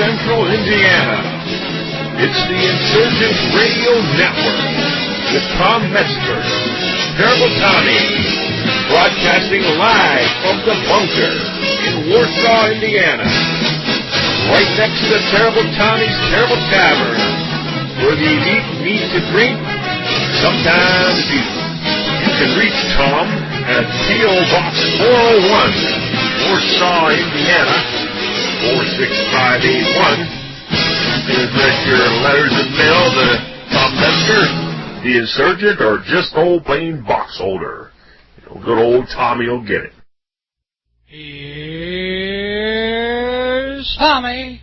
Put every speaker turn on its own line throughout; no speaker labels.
Central Indiana. It's the Insurgent Radio Network with Tom Metzger, Terrible Tommy, broadcasting live from the bunker in Warsaw, Indiana. Right next to the Terrible Tommy's Terrible Tavern, where the elite meet to drink, sometimes eat. You can reach Tom at P.O. Box 401, Warsaw, Indiana, 46581. You can address your letters and mail to Tom Metzger, the insurgent, or just old plain box holder. You know, good old Tommy will get it.
Here's Tommy.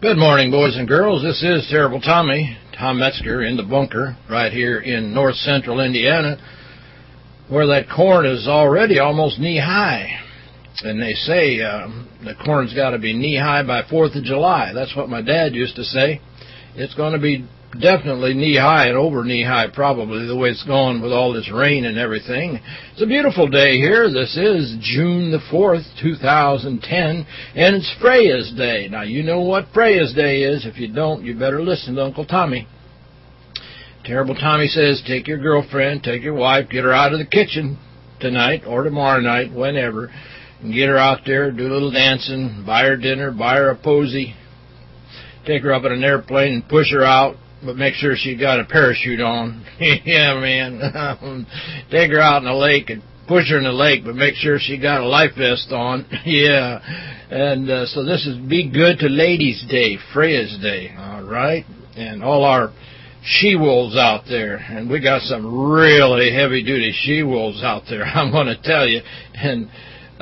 Good morning, boys and girls. This is Terrible Tommy, Tom Metzger, in the bunker right here in north central Indiana, where that corn is already almost knee-high. And they say um, the corn's got to be knee-high by 4th of July. That's what my dad used to say. It's going to be definitely knee-high and over knee-high probably the way it's going with all this rain and everything. It's a beautiful day here. This is June the 4th, 2010, and it's Freya's Day. Now, you know what Freya's Day is. If you don't, you better listen to Uncle Tommy. Terrible Tommy says, take your girlfriend, take your wife, get her out of the kitchen tonight or tomorrow night, whenever, get her out there, do a little dancing, buy her dinner, buy her a posy, take her up in an airplane and push her out, but make sure she got a parachute on. yeah, man. take her out in the lake and push her in the lake, but make sure she got a life vest on. yeah. And uh, so this is Be Good to Ladies Day, Freya's Day, all right? And all our she-wolves out there, and we got some really heavy-duty she-wolves out there, I'm going to tell you. And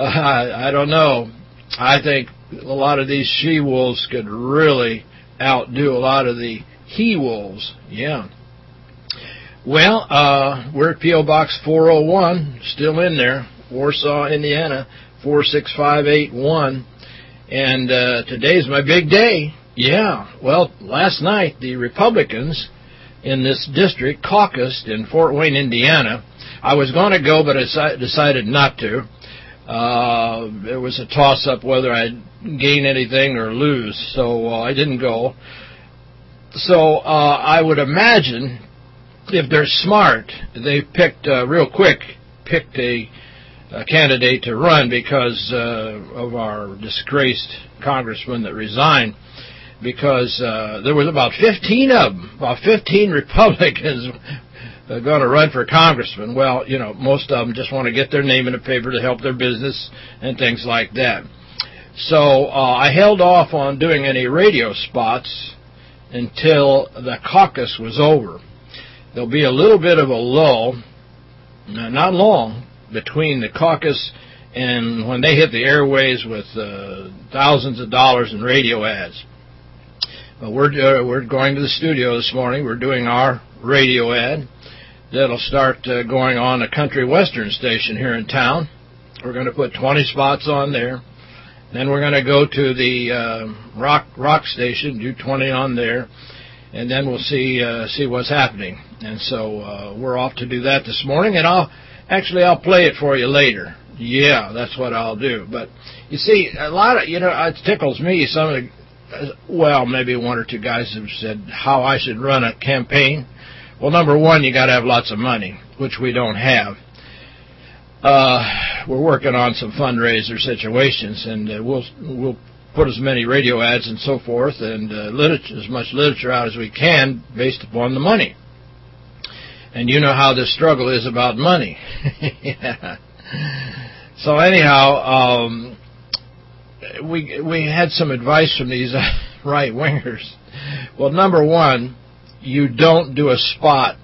uh, I, don't know. I think a lot of these she-wolves could really outdo a lot of the he-wolves. Yeah. Well, uh, we're at P.O. Box 401, still in there, Warsaw, Indiana, 46581. And uh, today's my big day. Yeah. Well, last night the Republicans in this district caucused in Fort Wayne, Indiana. I was going to go, but I decided not to. Uh, it was a toss-up whether I'd gain anything or lose, so uh, I didn't go. So uh, I would imagine if they're smart, they picked uh, real quick, picked a, a candidate to run because uh, of our disgraced congressman that resigned because uh, there was about 15 of them, about 15 Republicans going to run for congressman. Well, you know, most of them just want to get their name in the paper to help their business and things like that. So uh, I held off on doing any radio spots until the caucus was over. There'll be a little bit of a lull, not long, between the caucus and when they hit the airways with uh, thousands of dollars in radio ads. But we're uh, we're going to the studio this morning. We're doing our radio ad that'll start uh, going on a country western station here in town. We're going to put 20 spots on there. Then we're going to go to the uh, rock rock station, do 20 on there, and then we'll see uh, see what's happening. And so uh, we're off to do that this morning, and I'll actually I'll play it for you later. Yeah, that's what I'll do. But you see, a lot of you know it tickles me. Some of the, well, maybe one or two guys have said how I should run a campaign. Well, number one, you got to have lots of money, which we don't have. Uh, we're working on some fundraiser situations, and uh, we'll we'll put as many radio ads and so forth, and uh, literature, as much literature out as we can based upon the money. And you know how this struggle is about money. yeah. So anyhow, um, we we had some advice from these right wingers. Well, number one, you don't do a spot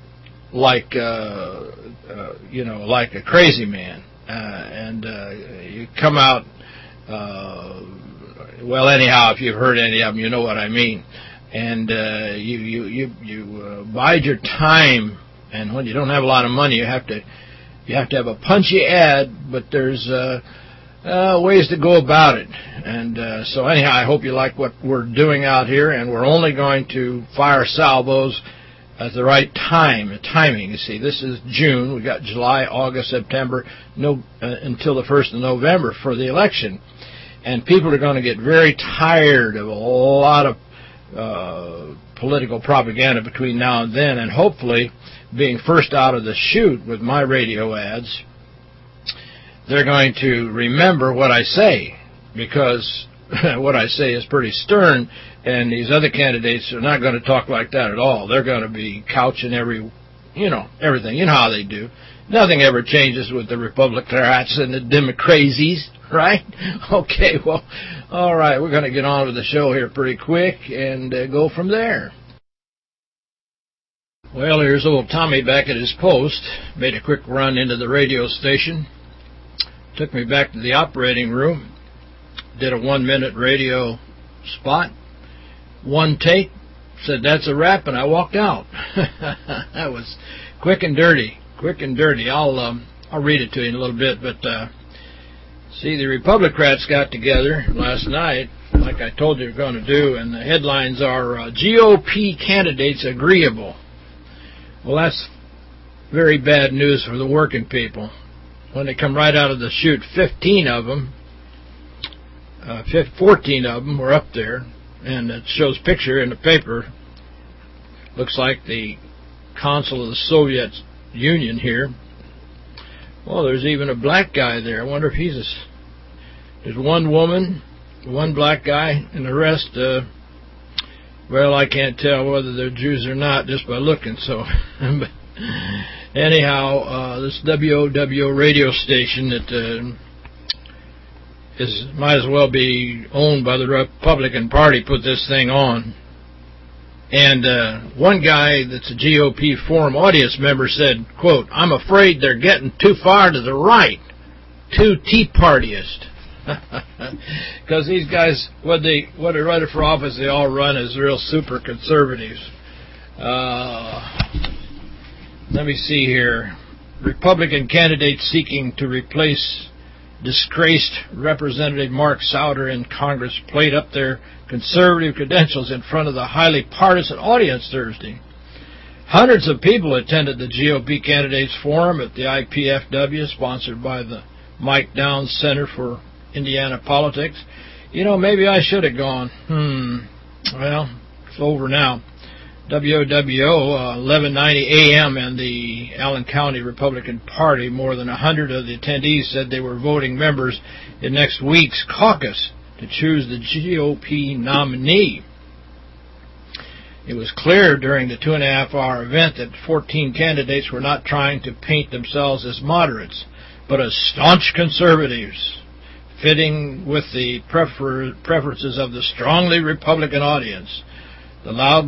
like uh, uh, you know like a crazy man, uh, and uh, you come out. Uh, well, anyhow, if you've heard any of them, you know what I mean. And uh, you you you you uh, bide your time, and when you don't have a lot of money, you have to you have to have a punchy ad, but there's uh, uh, ways to go about it. And uh, so anyhow, I hope you like what we're doing out here, and we're only going to fire salvos at the right time, the timing. You see, this is June. We've got July, August, September, no, uh, until the 1st of November for the election. And people are going to get very tired of a lot of uh, political propaganda between now and then, and hopefully being first out of the chute with my radio ads, they're going to remember what I say, because what I say is pretty stern, and these other candidates are not going to talk like that at all. They're going to be couching every, you know, everything. You know how they do. Nothing ever changes with the Republicans and the Democracies, right? Okay, well, all right, we're going to get on with the show here pretty quick and uh, go from there. Well, here's old Tommy back at his post. Made a quick run into the radio station. Took me back to the operating room. Did a one-minute radio spot. One take. Said, that's a wrap, and I walked out. that was quick and dirty. Quick and dirty. I'll um, I'll read it to you in a little bit, but uh, see, the Republicans got together last night, like I told you they're going to do, and the headlines are uh, GOP candidates agreeable. Well, that's very bad news for the working people. When they come right out of the chute, 15 of them, uh, 14 of them were up there, and it shows picture in the paper. Looks like the consul of the Soviet Union here. Well, there's even a black guy there. I wonder if he's a... There's one woman, one black guy, and the rest... Uh, well, I can't tell whether they're Jews or not just by looking. So, anyhow, uh, this WOW radio station that uh, is might as well be owned by the Republican Party put this thing on. And uh, one guy that's a GOP forum audience member said, quote, I'm afraid they're getting too far to the right, too Tea Partyist. Because these guys, when they when they're running for office, they all run as real super conservatives. Uh, let me see here. Republican candidates seeking to replace disgraced Representative Mark Souder in Congress played up their conservative credentials in front of the highly partisan audience Thursday. Hundreds of people attended the GOP candidates forum at the IPFW, sponsored by the Mike Downs Center for Indiana politics. You know, maybe I should have gone. Hmm. Well, it's over now. WOWO, uh, 1190 AM and the Allen County Republican Party, more than 100 of the attendees said they were voting members in next week's caucus to choose the GOP nominee. It was clear during the two-and-a-half-hour event that 14 candidates were not trying to paint themselves as moderates, but as staunch conservatives fitting with the prefer preferences of the strongly Republican audience. The loud,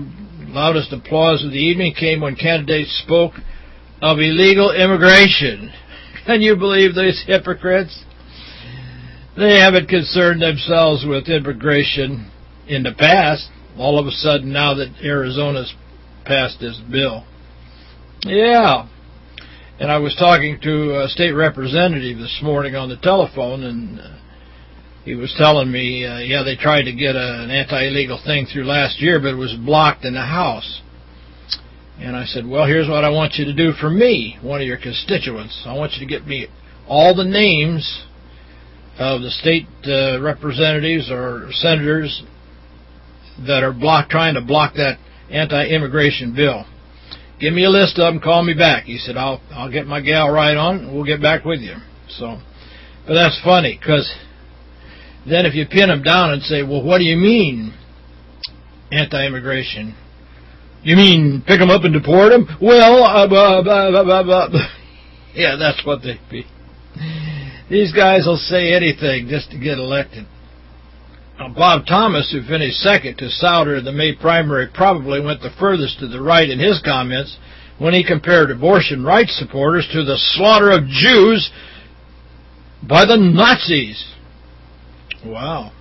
loudest applause of the evening came when candidates spoke of illegal immigration. Can you believe these hypocrites? They haven't concerned themselves with immigration in the past. All of a sudden, now that Arizona's passed this bill. Yeah, and I was talking to a state representative this morning on the telephone, and uh, he was telling me, uh, yeah, they tried to get a, an anti-illegal thing through last year, but it was blocked in the House. And I said, well, here's what I want you to do for me, one of your constituents. I want you to get me all the names of the state uh, representatives or senators that are block trying to block that anti-immigration bill. Give me a list of them. Call me back. He said, I'll I'll get my gal right on. We'll get back with you. So, but that's funny because then if you pin them down and say, well, what do you mean anti-immigration? You mean pick them up and deport them? Well, uh, blah, blah, blah, yeah, that's what they'd be. These guys will say anything just to get elected. Now, Bob Thomas, who finished second to Souder in the May primary, probably went the furthest to the right in his comments when he compared abortion rights supporters to the slaughter of Jews by the Nazis. Wow.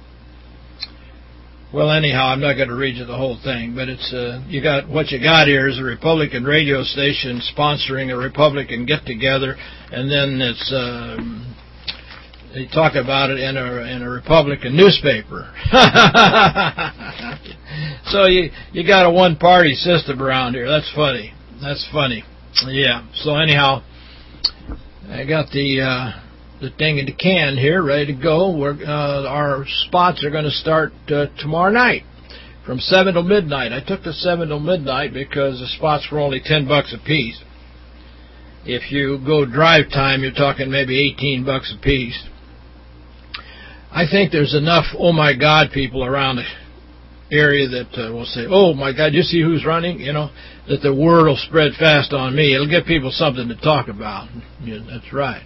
Well, anyhow, I'm not going to read you the whole thing, but it's uh, you got what you got here is a Republican radio station sponsoring a Republican get-together, and then it's um, they talk about it in a in a Republican newspaper. so you you got a one-party system around here. That's funny. That's funny. Yeah. So anyhow, I got the. Uh, the thing in the can here, ready to go. We're, uh, our spots are going to start uh, tomorrow night from 7 till midnight. I took the 7 till midnight because the spots were only 10 bucks a piece. If you go drive time, you're talking maybe 18 bucks a piece. I think there's enough oh my God people around the area that uh, will say, oh my God, you see who's running? You know, that the word will spread fast on me. It'll give people something to talk about. Yeah, that's right.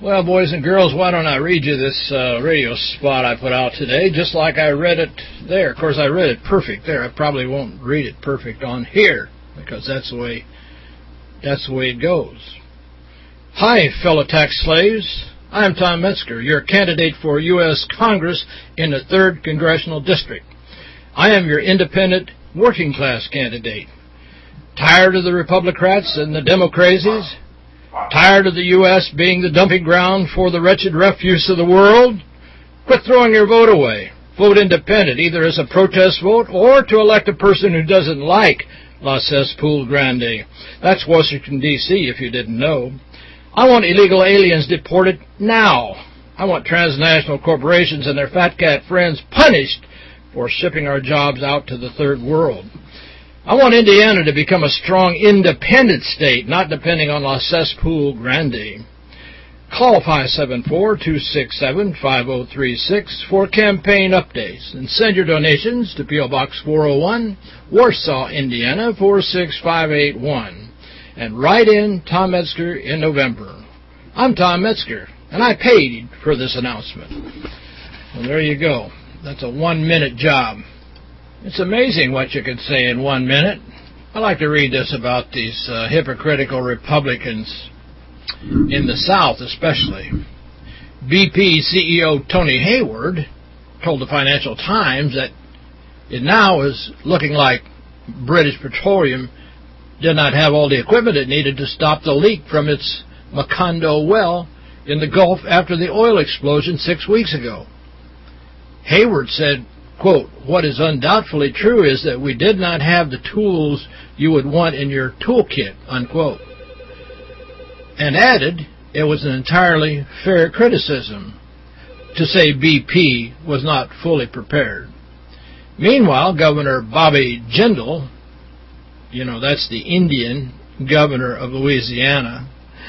Well, boys and girls, why don't I read you this uh, radio spot I put out today, just like I read it there. Of course, I read it perfect there. I probably won't read it perfect on here, because that's the way that's the way it goes. Hi, fellow tax slaves. I am Tom Metzger, your candidate for U.S. Congress in the 3rd Congressional District. I am your independent working class candidate. Tired of the Republicrats and the Democracies? Tired of the U.S. being the dumping ground for the wretched refuse of the world? Quit throwing your vote away. Vote independent, either as a protest vote or to elect a person who doesn't like La Cesspool Grande. That's Washington, D.C., if you didn't know. I want illegal aliens deported now. I want transnational corporations and their fat cat friends punished for shipping our jobs out to the third world. I want Indiana to become a strong independent state, not depending on La Cesspool Grande. Call 574-267-5036 for campaign updates and send your donations to P.O. Box 401, Warsaw, Indiana 46581 and write in Tom Metzger in November. I'm Tom Metzger, and I paid for this announcement. Well, there you go. That's a one-minute job. It's amazing what you can say in one minute. I like to read this about these uh, hypocritical Republicans in the South especially. BP CEO Tony Hayward told the Financial Times that it now is looking like British Petroleum did not have all the equipment it needed to stop the leak from its Macondo well in the Gulf after the oil explosion six weeks ago. Hayward said, quote, What is undoubtedly true is that we did not have the tools you would want in your toolkit, unquote. And added, it was an entirely fair criticism to say BP was not fully prepared. Meanwhile, Governor Bobby Jindal, you know, that's the Indian governor of Louisiana,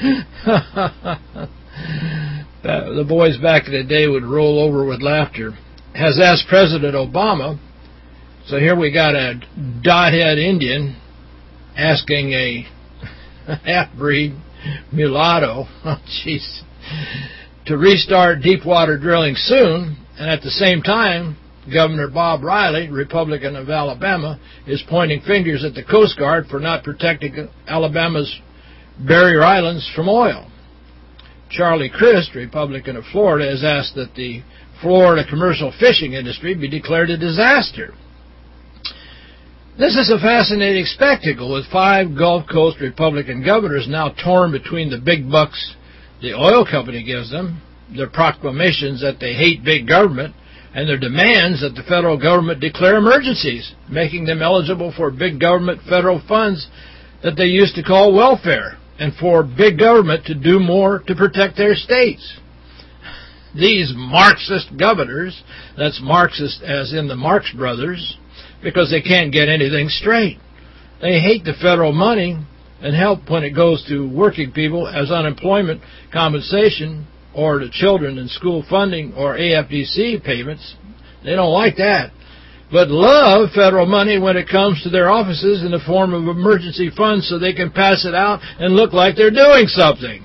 the boys back in the day would roll over with laughter, has asked President Obama, so here we got a dothead Indian asking a half-breed mulatto, oh jeez, to restart deep-water drilling soon, and at the same time, Governor Bob Riley, Republican of Alabama, is pointing fingers at the Coast Guard for not protecting Alabama's barrier islands from oil. Charlie Crist, Republican of Florida, has asked that the Florida commercial fishing industry be declared a disaster. This is a fascinating spectacle with five Gulf Coast Republican governors now torn between the big bucks the oil company gives them, their proclamations that they hate big government, and their demands that the federal government declare emergencies, making them eligible for big government federal funds that they used to call welfare, and for big government to do more to protect their states. These Marxist governors, that's Marxist as in the Marx Brothers, because they can't get anything straight. They hate the federal money and help when it goes to working people as unemployment compensation or to children in school funding or AFDC payments. They don't like that. But love federal money when it comes to their offices in the form of emergency funds so they can pass it out and look like they're doing something.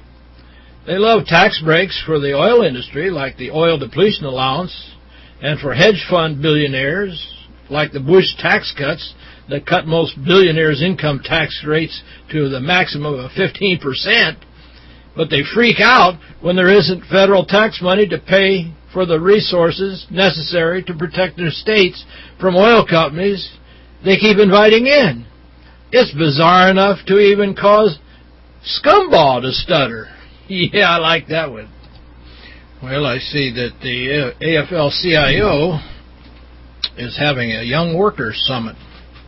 They love tax breaks for the oil industry, like the oil depletion allowance, and for hedge fund billionaires, like the Bush tax cuts that cut most billionaires' income tax rates to the maximum of 15%, but they freak out when there isn't federal tax money to pay for the resources necessary to protect their states from oil companies they keep inviting in. It's bizarre enough to even cause Scumball to stutter. Yeah, I like that one. Well, I see that the AFL-CIO is having a Young Workers Summit.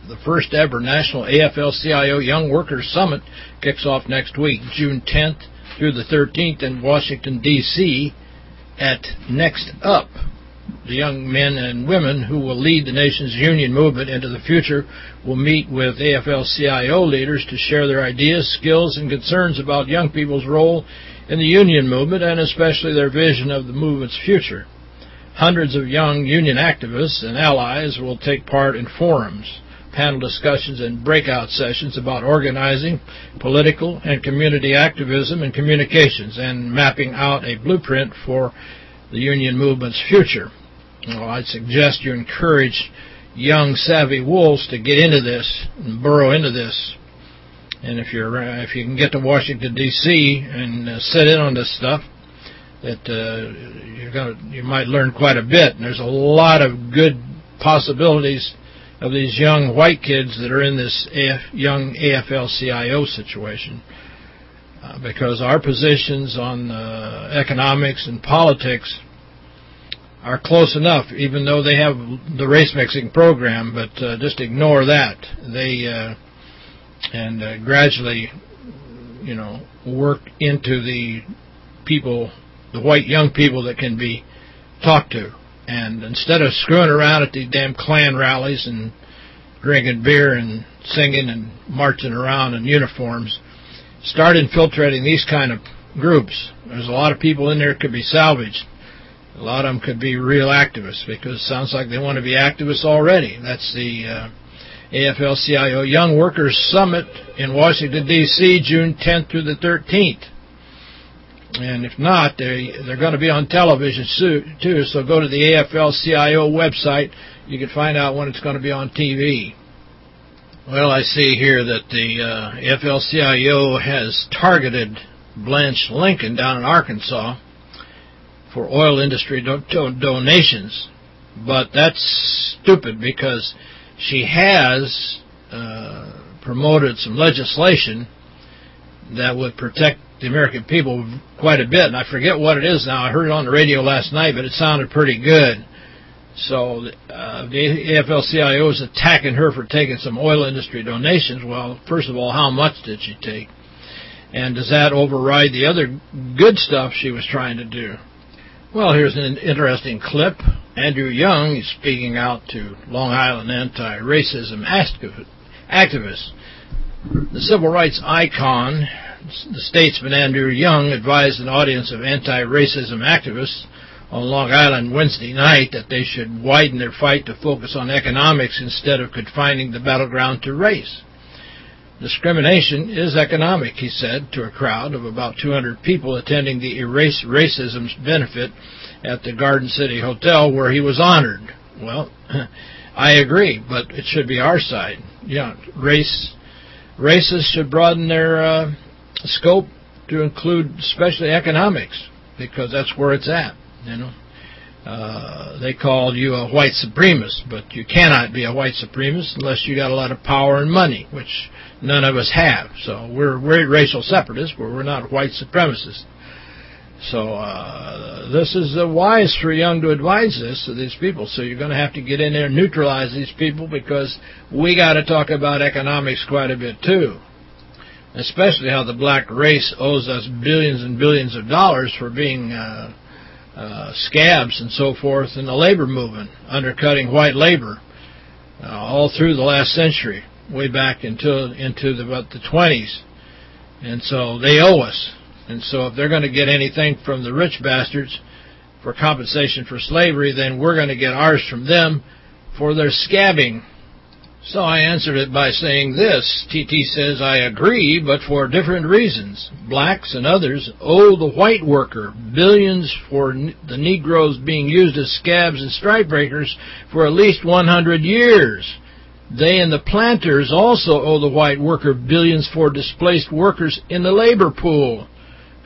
The first ever National AFL-CIO Young Workers Summit kicks off next week, June 10th through the 13th in Washington, D.C. at Next Up. The young men and women who will lead the nation's union movement into the future will meet with AFL-CIO leaders to share their ideas, skills, and concerns about young people's role in the union movement and especially their vision of the movement's future. Hundreds of young union activists and allies will take part in forums, panel discussions, and breakout sessions about organizing, political and community activism and communications, and mapping out a blueprint for the union movement's future. Well, I'd suggest you encourage young, savvy wolves to get into this and burrow into this. And if you're uh, if you can get to Washington D.C. and uh, sit in on this stuff, that uh, you're to you might learn quite a bit. And there's a lot of good possibilities of these young white kids that are in this AF, young AFL-CIO situation. Uh, because our positions on uh, economics and politics are close enough, even though they have the race mixing program, but uh, just ignore that. They uh, and uh, gradually, you know, work into the people, the white young people that can be talked to. And instead of screwing around at these damn Klan rallies and drinking beer and singing and marching around in uniforms, start infiltrating these kind of groups. There's a lot of people in there that could be salvaged. A lot of them could be real activists because it sounds like they want to be activists already. That's the uh, AFL-CIO Young Workers Summit in Washington, D.C., June 10th through the 13th. And if not, they, they're going to be on television too, so go to the AFL-CIO website. You can find out when it's going to be on TV. Well, I see here that the uh, AFL-CIO has targeted Blanche Lincoln down in Arkansas for oil industry do donations. But that's stupid because she has uh, promoted some legislation that would protect the American people quite a bit. And I forget what it is now. I heard it on the radio last night, but it sounded pretty good. So uh, the AFL-CIO is attacking her for taking some oil industry donations. Well, first of all, how much did she take? And does that override the other good stuff she was trying to do? Well, here's an interesting clip. Andrew Young is speaking out to Long Island anti-racism activists. The civil rights icon the statesman Andrew Young advised an audience of anti-racism activists on Long Island Wednesday night that they should widen their fight to focus on economics instead of confining the battleground to race. Discrimination is economic, he said to a crowd of about 200 people attending the Erase Racism's benefit at the Garden City Hotel where he was honored. Well, I agree, but it should be our side. Yeah, race races should broaden their uh, scope to include especially economics because that's where it's at, you know. Uh, they called you a white supremacist, but you cannot be a white supremacist unless you got a lot of power and money, which none of us have. So we're we're racial separatists, but we're not white supremacists. So uh, this is uh, wise for Young to advise this to these people. So you're going to have to get in there and neutralize these people because we got to talk about economics quite a bit too especially how the black race owes us billions and billions of dollars for being uh, uh, scabs and so forth in the labor movement, undercutting white labor uh, all through the last century, way back into into the, about the 20s. And so they owe us. And so if they're going to get anything from the rich bastards for compensation for slavery, then we're going to get ours from them for their scabbing so I answered it by saying this. TT says, I agree, but for different reasons. Blacks and others owe the white worker billions for the Negroes being used as scabs and strikebreakers for at least 100 years. They and the planters also owe the white worker billions for displaced workers in the labor pool.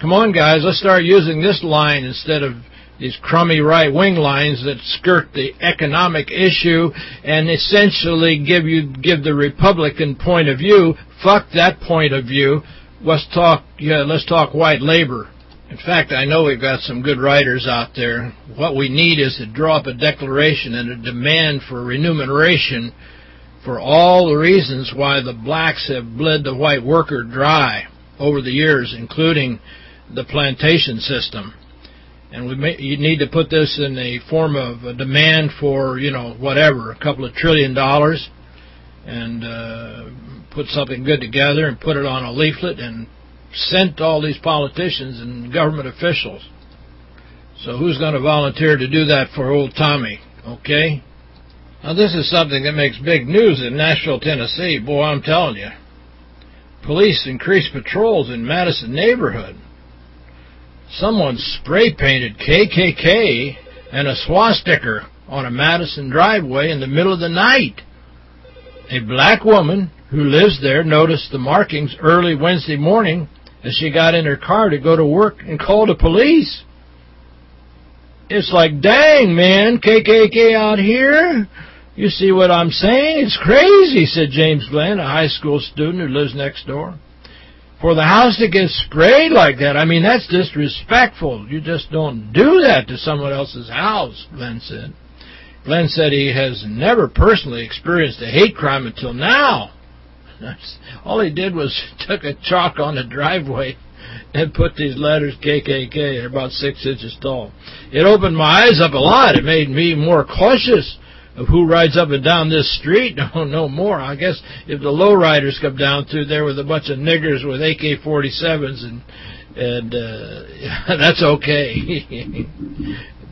Come on, guys, let's start using this line instead of these crummy right-wing lines that skirt the economic issue and essentially give you give the Republican point of view. Fuck that point of view. Let's talk. Yeah, let's talk white labor. In fact, I know we've got some good writers out there. What we need is to draw up a declaration and a demand for remuneration for all the reasons why the blacks have bled the white worker dry over the years, including the plantation system. And we may, you need to put this in a form of a demand for, you know, whatever, a couple of trillion dollars, and uh, put something good together and put it on a leaflet and sent to all these politicians and government officials. So who's going to volunteer to do that for old Tommy, okay? Now, this is something that makes big news in Nashville, Tennessee. Boy, I'm telling you. Police increased patrols in Madison neighborhood. Someone spray-painted KKK and a swastika on a Madison driveway in the middle of the night. A black woman who lives there noticed the markings early Wednesday morning as she got in her car to go to work and called the police. It's like, dang, man, KKK out here? You see what I'm saying? It's crazy, said James Glenn, a high school student who lives next door. For the house to get sprayed like that, I mean, that's disrespectful. You just don't do that to someone else's house, Glenn said. Glenn said he has never personally experienced a hate crime until now. All he did was took a chalk on the driveway and put these letters KKK. They're about six inches tall. It opened my eyes up a lot. It made me more cautious of who rides up and down this street. No, no more. I guess if the lowriders come down through there with a bunch of niggers with AK-47s and and uh, that's okay.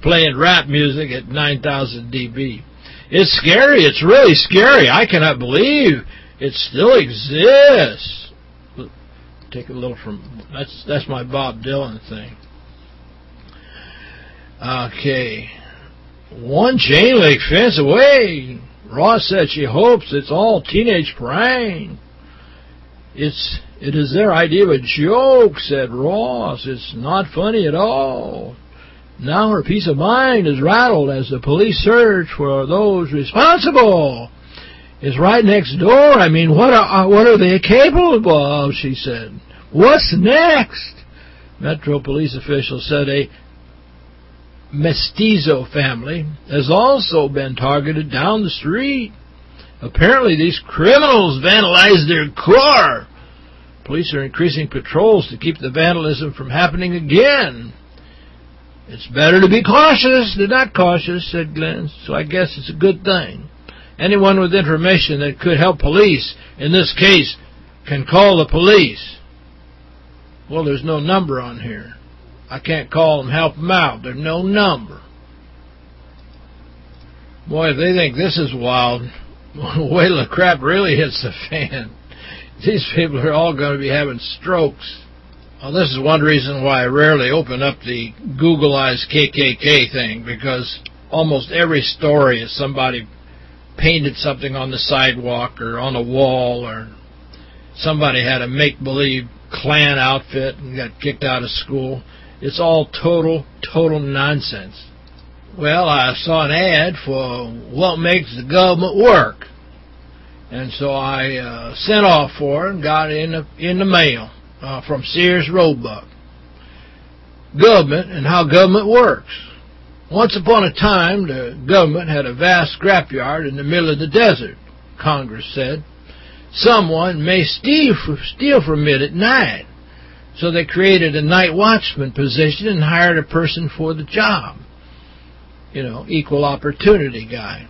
Playing rap music at 9,000 dB. It's scary. It's really scary. I cannot believe it still exists. Take a little from that's that's my Bob Dylan thing. Okay. One chain link fence away. Ross said she hopes it's all teenage prank. It's it is their idea of a joke, said Ross. It's not funny at all. Now her peace of mind is rattled as the police search for those responsible. It's right next door. I mean, what are uh, what are they capable of, she said. What's next? Metro police officials said a mestizo family has also been targeted down the street. Apparently these criminals vandalized their car. Police are increasing patrols to keep the vandalism from happening again. It's better to be cautious than not cautious, said Glenn, so I guess it's a good thing. Anyone with information that could help police, in this case, can call the police. Well, there's no number on here. I can't call them, help them out. There's no number. Boy, if they think this is wild, wait till the crap really hits the fan. These people are all going to be having strokes. Well, this is one reason why I rarely open up the Googleized KKK thing, because almost every story is somebody painted something on the sidewalk or on a wall, or somebody had a make-believe Klan outfit and got kicked out of school. It's all total, total nonsense. Well, I saw an ad for what makes the government work. And so I uh, sent off for it and got it in the, in the mail uh, from Sears Roebuck. Government and how government works. Once upon a time, the government had a vast scrapyard in the middle of the desert, Congress said. Someone may steal, steal from it at night. So they created a night watchman position and hired a person for the job. You know, equal opportunity guy.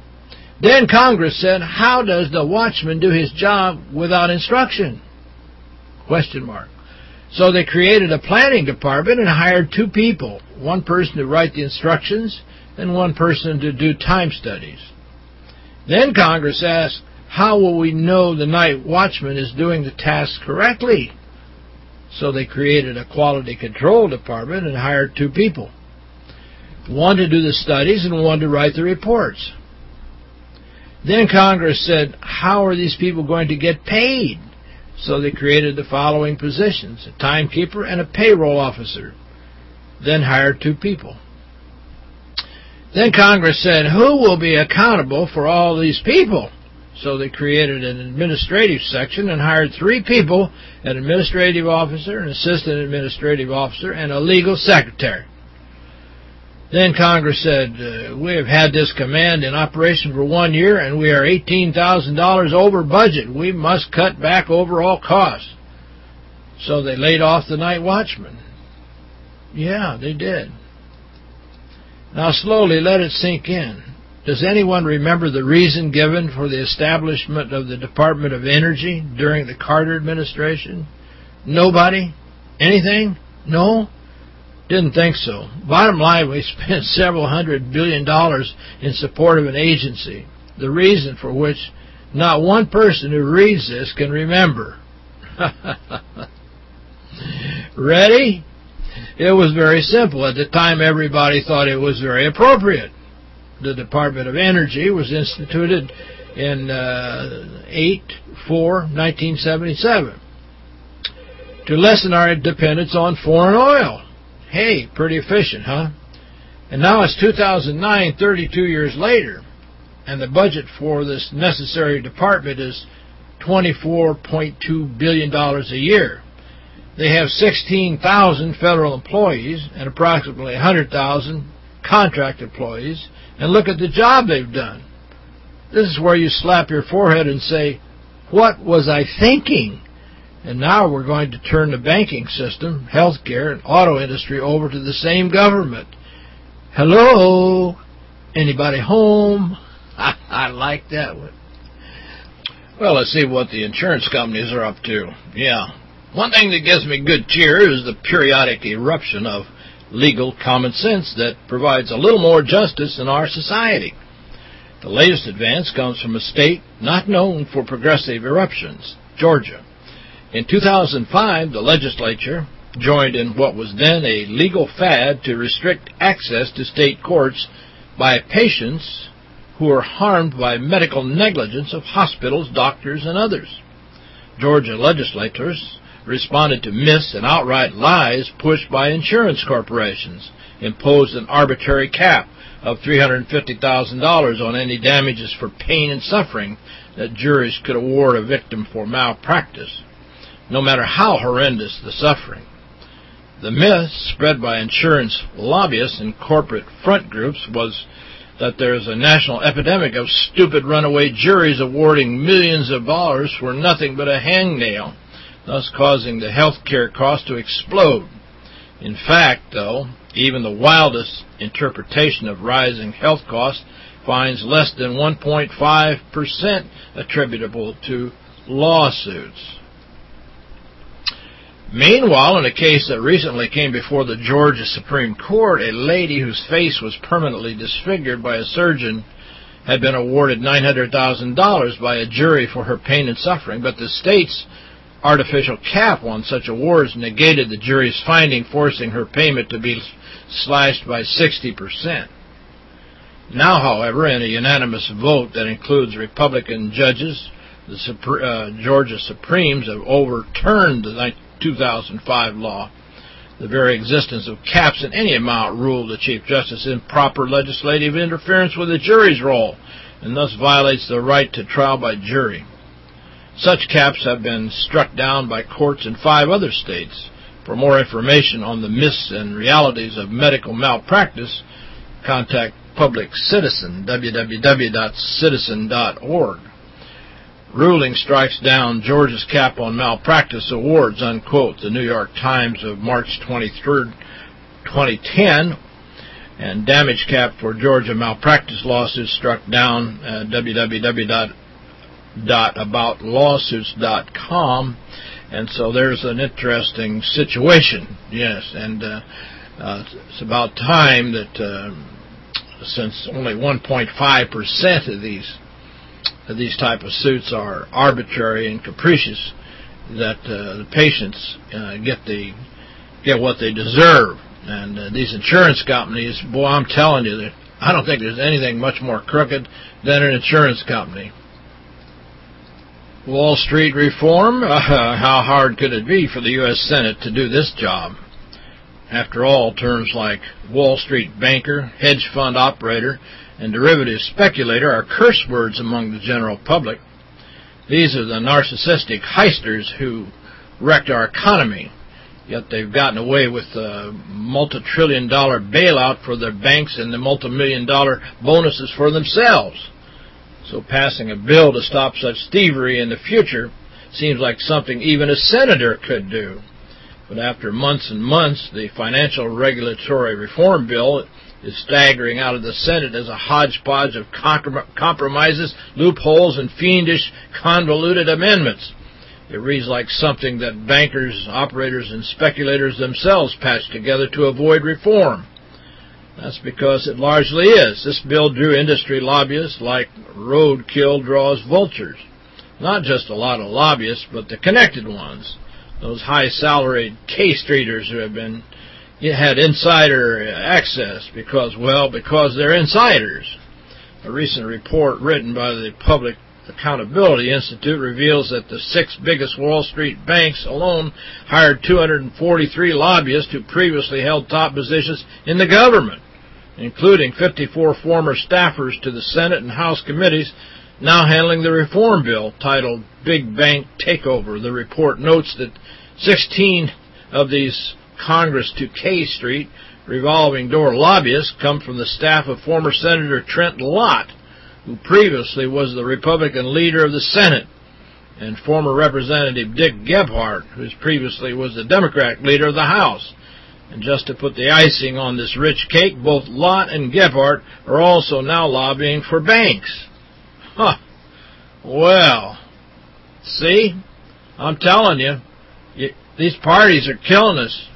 Then Congress said, how does the watchman do his job without instruction? Question mark. So they created a planning department and hired two people, one person to write the instructions and one person to do time studies. Then Congress asked, how will we know the night watchman is doing the task correctly? So they created a quality control department and hired two people. One to do the studies and one to write the reports. Then Congress said, how are these people going to get paid? So they created the following positions, a timekeeper and a payroll officer. Then hired two people. Then Congress said, who will be accountable for all these people? So they created an administrative section and hired three people, an administrative officer, an assistant administrative officer, and a legal secretary. Then Congress said, uh, we have had this command in operation for one year, and we are $18,000 over budget. We must cut back overall costs. So they laid off the night watchman. Yeah, they did. Now slowly let it sink in. Does anyone remember the reason given for the establishment of the Department of Energy during the Carter administration? Nobody? Anything? No? Didn't think so. Bottom line, we spent several hundred billion dollars in support of an agency, the reason for which not one person who reads this can remember. Ready? It was very simple. At the time, everybody thought it was very appropriate. The Department of Energy was instituted in uh, 8-4-1977 to lessen our dependence on foreign oil. Hey, pretty efficient, huh? And now it's 2009, 32 years later, and the budget for this necessary department is $24.2 billion a year. They have 16,000 federal employees and approximately 100,000 contract employees, and look at the job they've done. This is where you slap your forehead and say, what was I thinking? And now we're going to turn the banking system, healthcare, and auto industry over to the same government. Hello? Anybody home? I like that one. Well, let's see what the insurance companies are up to. Yeah. One thing that gives me good cheer is the periodic eruption of legal common sense that provides a little more justice in our society. The latest advance comes from a state not known for progressive eruptions, Georgia. In 2005, the legislature joined in what was then a legal fad to restrict access to state courts by patients who were harmed by medical negligence of hospitals, doctors, and others. Georgia legislators responded to myths and outright lies pushed by insurance corporations, imposed an arbitrary cap of $350,000 on any damages for pain and suffering that juries could award a victim for malpractice, no matter how horrendous the suffering. The myth spread by insurance lobbyists and corporate front groups was that there is a national epidemic of stupid runaway juries awarding millions of dollars for nothing but a hangnail, thus causing the health care cost to explode. In fact, though, even the wildest interpretation of rising health costs finds less than 1.5% attributable to lawsuits. Meanwhile, in a case that recently came before the Georgia Supreme Court, a lady whose face was permanently disfigured by a surgeon had been awarded $900,000 by a jury for her pain and suffering, but the state's artificial cap on such awards negated the jury's finding, forcing her payment to be slashed by 60%. Now, however, in a unanimous vote that includes Republican judges, the uh, Georgia Supremes have overturned the 2005 law. The very existence of caps in any amount ruled the Chief Justice improper legislative interference with the jury's role, and thus violates the right to trial by jury. Such caps have been struck down by courts in five other states. For more information on the myths and realities of medical malpractice, contact Public Citizen, www.citizen.org. Ruling strikes down Georgia's cap on malpractice awards, unquote. The New York Times of March 23, 2010. And damage cap for Georgia malpractice lawsuits struck down uh, at www.aboutlawsuits.com. And so there's an interesting situation, yes. And uh, uh, it's about time that, uh, since only 1.5% of these of these type of suits are arbitrary and capricious, that uh, the patients uh, get the get what they deserve. And uh, these insurance companies, boy, I'm telling you, that I don't think there's anything much more crooked than an insurance company. Wall Street reform? Uh, how hard could it be for the U.S. Senate to do this job? After all, terms like Wall Street banker, hedge fund operator, and derivative speculator are curse words among the general public. These are the narcissistic heisters who wrecked our economy, yet they've gotten away with a multi-trillion dollar bailout for their banks and the multi-million dollar bonuses for themselves. So passing a bill to stop such thievery in the future seems like something even a senator could do. But after months and months, the Financial Regulatory Reform Bill is staggering out of the Senate as a hodgepodge of compromises, loopholes, and fiendish, convoluted amendments. It reads like something that bankers, operators, and speculators themselves patched together to avoid reform. That's because it largely is. This bill drew industry lobbyists like roadkill draws vultures. Not just a lot of lobbyists, but the connected ones. Those high-salaried K-Streeters who have been had insider access because, well, because they're insiders. A recent report written by the Public Accountability Institute reveals that the six biggest Wall Street banks alone hired 243 lobbyists who previously held top positions in the government, including 54 former staffers to the Senate and House committees now handling the reform bill titled Big Bank Takeover. The report notes that 16 of these Congress to K Street revolving door lobbyists come from the staff of former Senator Trent Lott, who previously was the Republican leader of the Senate, and former Representative Dick Gephardt, who previously was the Democrat leader of the House. And just to put the icing on this rich cake, both Lott and Gephardt are also now lobbying for banks. Huh. Well, see? I'm telling you, you these parties are killing us.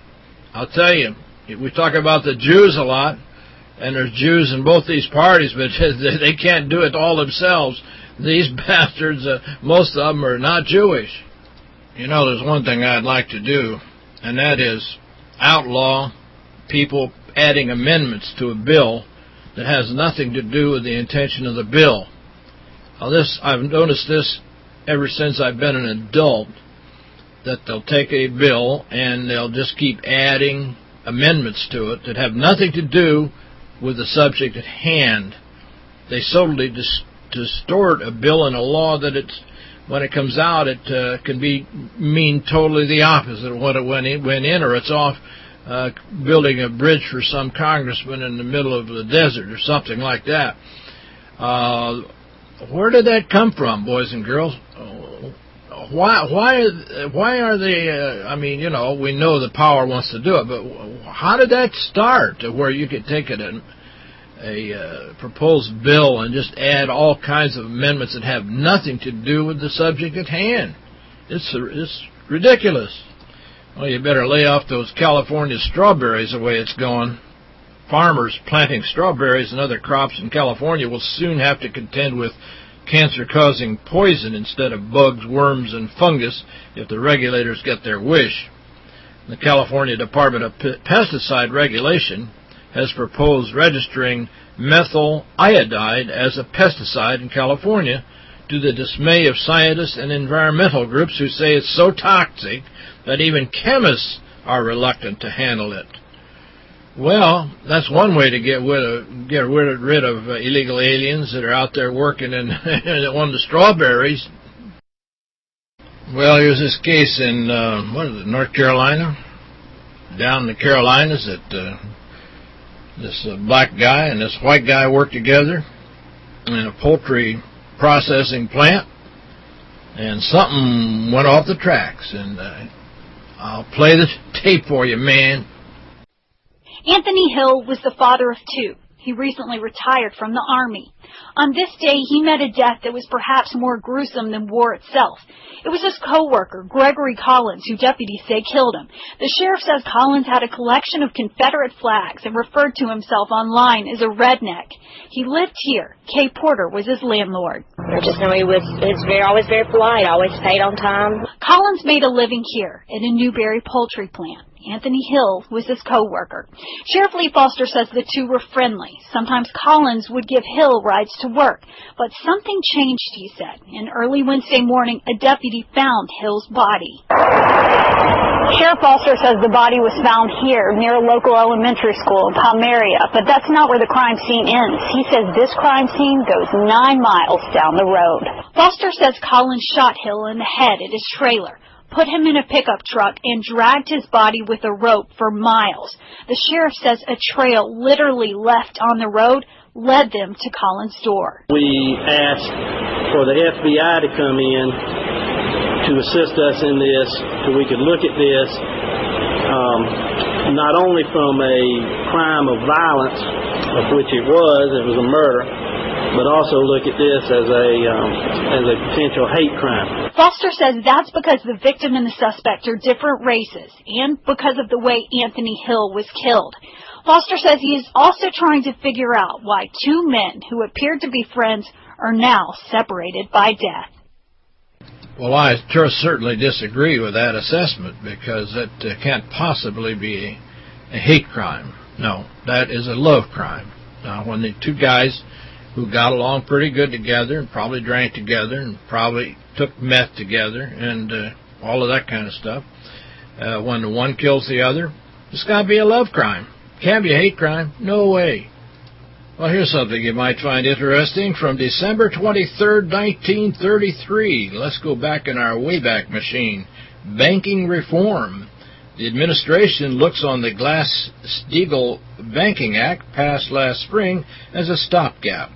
I'll tell you, we talk about the Jews a lot, and there's Jews in both these parties, but they can't do it all themselves. These bastards, uh, most of them are not Jewish. You know, there's one thing I'd like to do, and that is outlaw people adding amendments to a bill that has nothing to do with the intention of the bill. Now, this I've noticed this ever since I've been an adult, that they'll take a bill and they'll just keep adding amendments to it that have nothing to do with the subject at hand. They totally dis distort a bill and a law that it's when it comes out, it uh, can be mean totally the opposite of what it went in, went in or it's off uh, building a bridge for some congressman in the middle of the desert or something like that. Uh, where did that come from, boys and girls? Why, why, why are they? Uh, I mean, you know, we know the power wants to do it, but how did that start? Where you could take it a, a uh, proposed bill and just add all kinds of amendments that have nothing to do with the subject at hand? It's it's ridiculous. Well, you better lay off those California strawberries the way it's going. Farmers planting strawberries and other crops in California will soon have to contend with cancer-causing poison instead of bugs, worms, and fungus if the regulators get their wish. The California Department of Pesticide Regulation has proposed registering methyl iodide as a pesticide in California to the dismay of scientists and environmental groups who say it's so toxic that even chemists are reluctant to handle it. Well, that's one way to get rid of get rid of uh, illegal aliens that are out there working in on the strawberries. Well, here's this case in uh, what is it, North Carolina, down in the Carolinas that uh, this uh, black guy and this white guy worked together in a poultry processing plant, and something went off the tracks. And uh, I'll play the tape for you, man.
Anthony Hill was the father of two. He recently retired from the Army. On this day, he met a death that was perhaps more gruesome than war itself. It was his co-worker, Gregory Collins, who deputies say killed him. The sheriff says Collins had a collection of Confederate flags and referred to himself online as a redneck. He lived here. Kay Porter was his landlord.
I just know he was, he was very, always very polite, always paid on time.
Collins made a living here at a Newberry poultry plant. Anthony Hill was his co-worker. Sheriff Lee Foster says the two were friendly. Sometimes Collins would give Hill rides to work, but something changed, he said. And early Wednesday morning, a deputy found Hill's body.
Sheriff Foster says the body was found here near a local elementary school in Pomaria, but that's not where the crime scene ends. He says this crime scene goes nine miles down the road.
Foster says Collins shot Hill in the head at his trailer put him in a pickup truck, and dragged his body with a rope for miles. The sheriff says a trail literally left on the road led them to Collins' door.
We asked for the FBI to come in to assist us in this so we could look at this um, not only from a crime of violence, of which it was, it was a murder, but also look at this as a um, as a potential hate crime.
Foster says that's because the victim and the suspect are different races, and because of the way Anthony Hill was killed. Foster says he is also trying to figure out why two men who appeared to be friends are now separated by death.
Well, I certainly disagree with that assessment because it uh, can't possibly be a, a hate crime. No, that is a love crime. Now, when the two guys who got along pretty good together and probably drank together and probably took meth together and uh, all of that kind of stuff, uh, when one kills the other, it's got to be a love crime. Can't be a hate crime. No way. Well, here's something you might find interesting from December 23, 1933. Let's go back in our Wayback Machine. Banking reform. The administration looks on the Glass-Steagall Banking Act passed last spring as a stopgap.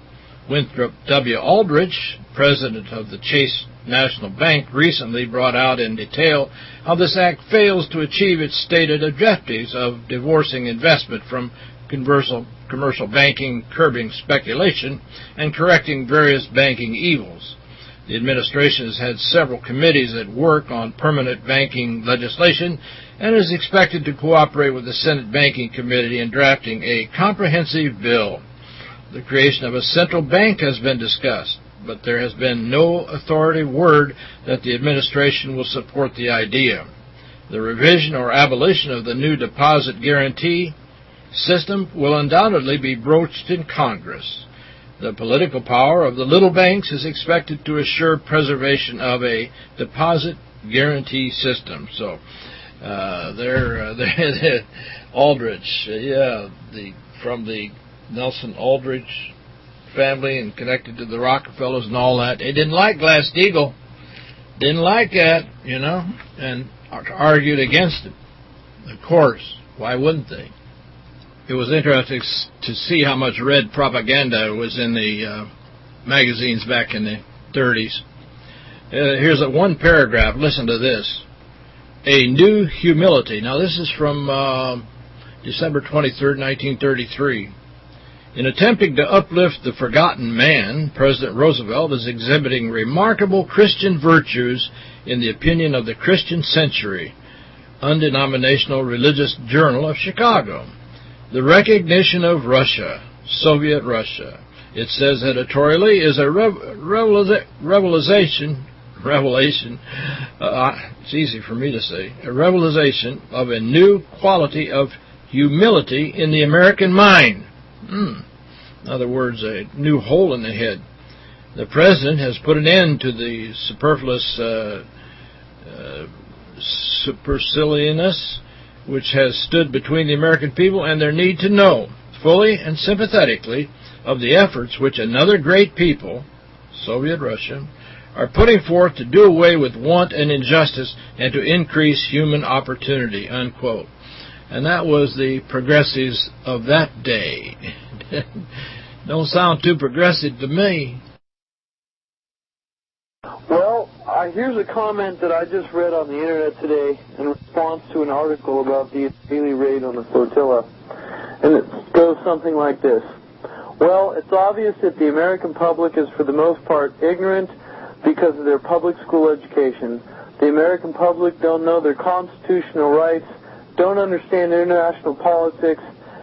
Winthrop W. Aldrich, president of the Chase National Bank, recently brought out in detail how this act fails to achieve its stated objectives of divorcing investment from commercial, banking, curbing speculation, and correcting various banking evils. The administration has had several committees at work on permanent banking legislation and is expected to cooperate with the Senate Banking Committee in drafting a comprehensive bill. The creation of a central bank has been discussed, but there has been no authoritative word that the administration will support the idea. The revision or abolition of the new deposit guarantee system will undoubtedly be broached in Congress. The political power of the little banks is expected to assure preservation of a deposit guarantee system. So, uh, they're, uh, they're Aldrich, yeah, the from the Nelson Aldrich family and connected to the Rockefellers and all that. They didn't like Glass-Steagall, didn't like that, you know, and argued against it. Of course, why wouldn't they? it was interesting to see how much red propaganda was in the uh, magazines back in the 30s. Uh, here's a one paragraph. Listen to this. A new humility. Now, this is from uh, December 23, 1933. In attempting to uplift the forgotten man, President Roosevelt is exhibiting remarkable Christian virtues in the opinion of the Christian Century, undenominational religious journal of Chicago. The recognition of Russia, Soviet Russia, it says editorially, is a revelation, revelation, uh, it's easy for me to say, a revelation of a new quality of humility in the American mind. Hmm. In other words, a new hole in the head. The President has put an end to the superfluous uh, uh, superciliousness which has stood between the American people and their need to know, fully and sympathetically, of the efforts which another great people, Soviet Russia, are putting forth to do away with want and injustice and to increase human opportunity, unquote. And that was the progressives of that day. Don't sound too progressive to me.
Well, here's a comment that I just read on the internet today in response to an article about the Israeli raid on the flotilla. And it goes something like this. Well, it's obvious that the American public is for the most part ignorant because of their public school education. The American public don't know their constitutional rights, don't understand international politics,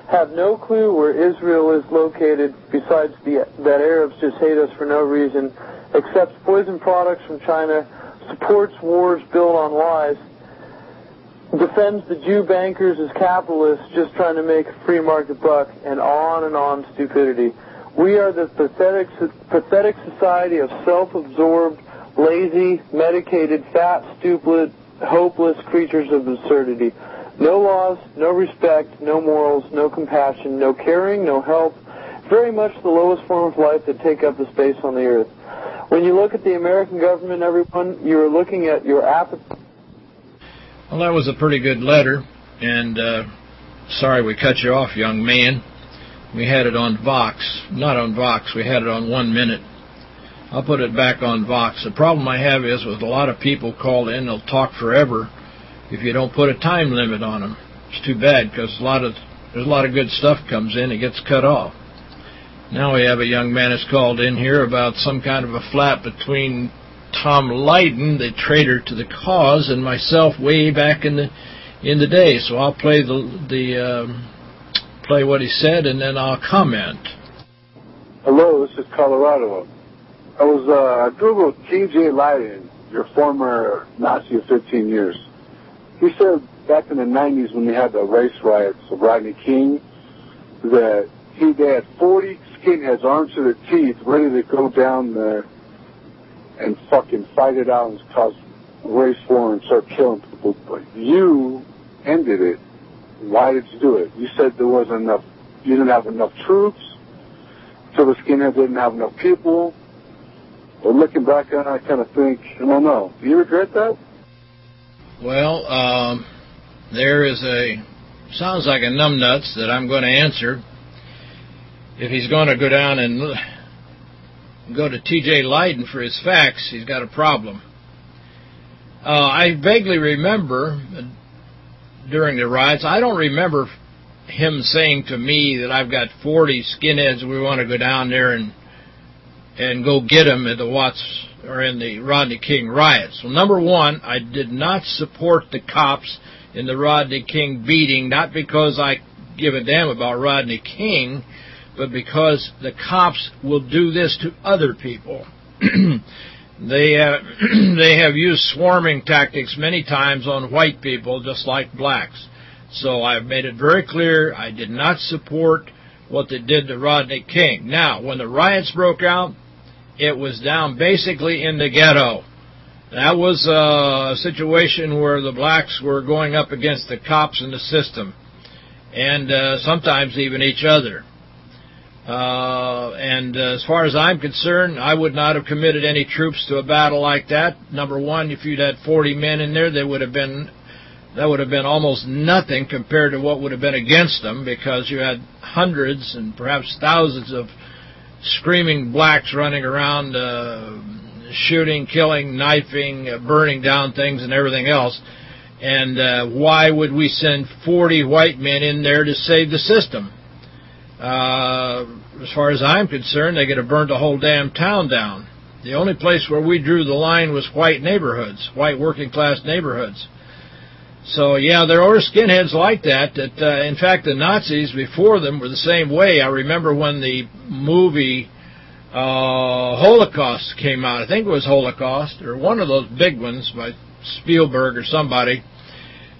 have no clue where Israel is located besides the, that Arabs just hate us for no reason, accepts poison products from China, supports wars built on lies, defends the Jew bankers as capitalists just trying to make a free market buck, and on and on stupidity. We are the pathetic, pathetic society of self-absorbed, lazy, medicated, fat, stupid, hopeless creatures of absurdity. No laws, no respect, no morals, no compassion, no caring, no help. Very much the lowest form of life that take up the space on the earth. When you look at the American government, everyone, you're looking at your appetite.
Well, that was a pretty good letter, and uh, sorry we cut you off, young man. We had it on Vox. Not on Vox, we had it on one minute. I'll put it back on Vox. The problem I have is with a lot of people called in, they'll talk forever if you don't put a time limit on them. It's too bad because a lot of there's a lot of good stuff comes in, it gets cut off. Now we have a young man that's called in here about some kind of a flap between Tom Leyden, the traitor to the cause, and myself way back in the in the day. So I'll play the the um, play what he said, and then I'll comment.
Hello, this is Colorado. I was uh, I googled T.J. Leyden, your former Nazi of 15 years. He said back in the 90s when they had the race riots of Rodney King that he they had 40 skinheads armed to the teeth ready to go down there and fucking fight it out and cause race war and start killing people. But you ended it. Why did you do it? You said there wasn't enough, you didn't have enough troops, so the skinheads didn't have enough people. But looking back on it, I kind of think, I don't know. Do you regret that?
Well, um, there is a, sounds like a numbnuts that I'm going to answer. If he's going to go down and go to T.J. Leyden for his facts, he's got a problem. Uh, I vaguely remember during the riots, I don't remember him saying to me that I've got 40 skinheads we want to go down there and and go get them at the Watts or in the Rodney King riots. Well, number one, I did not support the cops in the Rodney King beating, not because I give a damn about Rodney King, but because the cops will do this to other people. they uh, they have used swarming tactics many times on white people, just like blacks. So I've made it very clear I did not support what they did to Rodney King. Now, when the riots broke out, it was down basically in the ghetto. That was a situation where the blacks were going up against the cops in the system, and uh, sometimes even each other. Uh, and uh, as far as I'm concerned, I would not have committed any troops to a battle like that. Number one, if you'd had 40 men in there, they would have been that would have been almost nothing compared to what would have been against them because you had hundreds and perhaps thousands of screaming blacks running around uh, shooting, killing, knifing, uh, burning down things and everything else. And uh, why would we send 40 white men in there to save the system? Uh, as far as I'm concerned, they could have burned the whole damn town down. The only place where we drew the line was white neighborhoods, white working class neighborhoods. So, yeah, there are skinheads like that. That uh, In fact, the Nazis before them were the same way. I remember when the movie uh, Holocaust came out. I think it was Holocaust, or one of those big ones by Spielberg or somebody.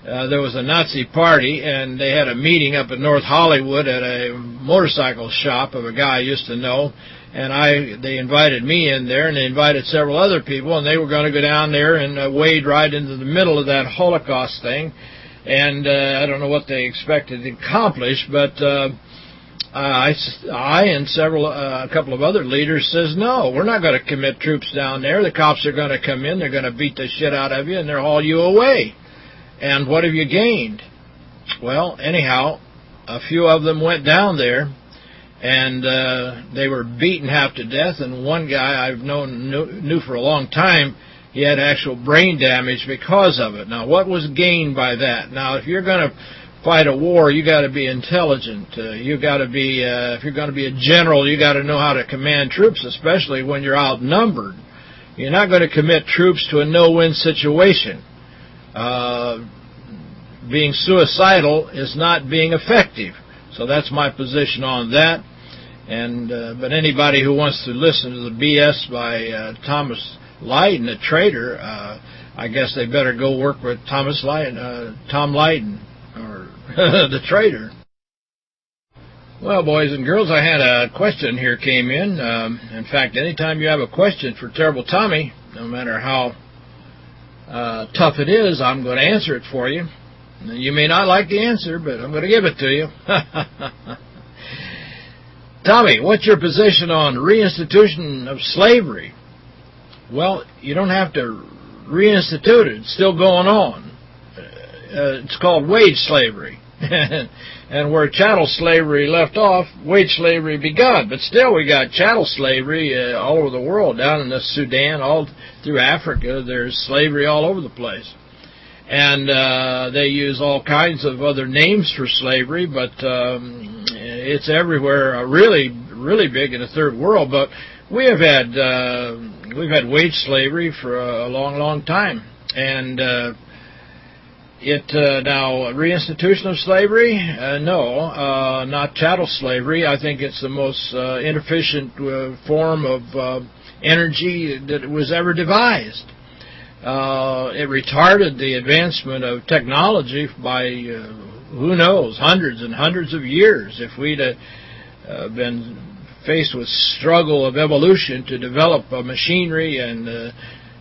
Uh, there was a Nazi party, and they had a meeting up in North Hollywood at a motorcycle shop of a guy I used to know, and I they invited me in there, and they invited several other people, and they were going to go down there and uh, wade right into the middle of that Holocaust thing, and uh, I don't know what they expected to accomplish, but uh, I, I and several, uh, a couple of other leaders says, no, we're not going to commit troops down there. The cops are going to come in, they're going to beat the shit out of you, and they'll haul you away. And what have you gained? Well, anyhow, a few of them went down there, and uh, they were beaten half to death. And one guy I've known knew, knew for a long time, he had actual brain damage because of it. Now, what was gained by that? Now, if you're going to fight a war, you got to be intelligent. Uh, you got to be, uh, if you're going to be a general, you got to know how to command troops, especially when you're outnumbered. You're not going to commit troops to a no-win situation. Uh, being suicidal is not being effective. So that's my position on that. And uh, But anybody who wants to listen to the BS by uh, Thomas Leyden, a traitor, uh, I guess they better go work with Thomas Leyden, uh, Tom Leyden, or the traitor. Well, boys and girls, I had a question here came in. Um, in fact, anytime you have a question for Terrible Tommy, no matter how uh, tough it is, I'm going to answer it for you. You may not like the answer, but I'm going to give it to you. Tommy, what's your position on reinstitution of slavery? Well, you don't have to reinstitute it. It's still going on. Uh, it's called wage slavery. and where chattel slavery left off, wage slavery begun. But still, we got chattel slavery uh, all over the world, down in the Sudan, all through Africa. There's slavery all over the place. and uh, they use all kinds of other names for slavery, but um, it's everywhere, uh, really, really big in the third world. But we have had uh, we've had wage slavery for a long, long time, and uh, it uh, now reinstitution of slavery? Uh, no, uh, not chattel slavery. I think it's the most uh, inefficient uh, form of uh, energy that was ever devised. Uh, it retarded the advancement of technology by, uh, who knows, hundreds and hundreds of years. If we'd uh, been faced with struggle of evolution to develop a machinery and uh,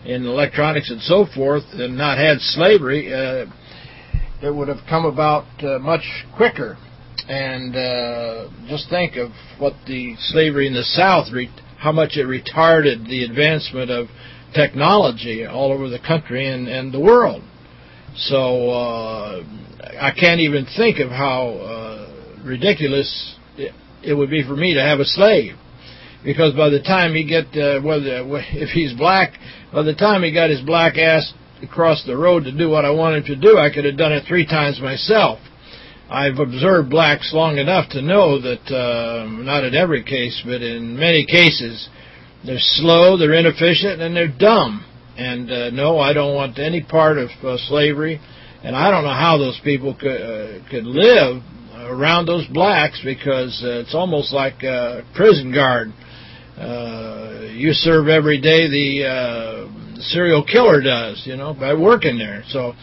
in electronics and so forth and not had slavery, uh, it would have come about uh, much quicker. And uh, just think of what the slavery in the South, how much it retarded the advancement of technology all over the country and, and the world. So uh, I can't even think of how uh, ridiculous it, would be for me to have a slave. Because by the time he get, uh, whether if he's black, by the time he got his black ass across the road to do what I wanted to do, I could have done it three times myself. I've observed blacks long enough to know that, uh, not in every case, but in many cases, they're slow, they're inefficient, and they're dumb. And uh, no, I don't want any part of uh, slavery. And I don't know how those people could uh, could live around those blacks because uh, it's almost like a prison guard. Uh, you serve every day the uh, serial killer does, you know, by working there. So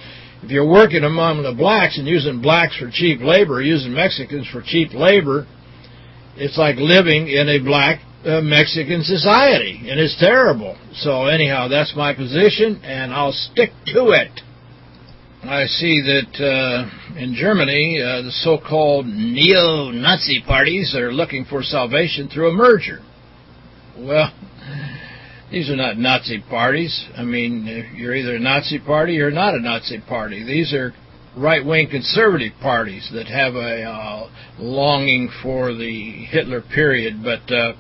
if you're working among the blacks and using blacks for cheap labor, using Mexicans for cheap labor, it's like living in a black uh, Mexican society, and it's terrible. So anyhow, that's my position, and I'll stick to it. I see that uh, in Germany, uh, the so-called neo-Nazi parties are looking for salvation through a merger. Well, these are not Nazi parties. I mean, you're either a Nazi party or not a Nazi party. These are right-wing conservative parties that have a uh, longing for the Hitler period, but uh,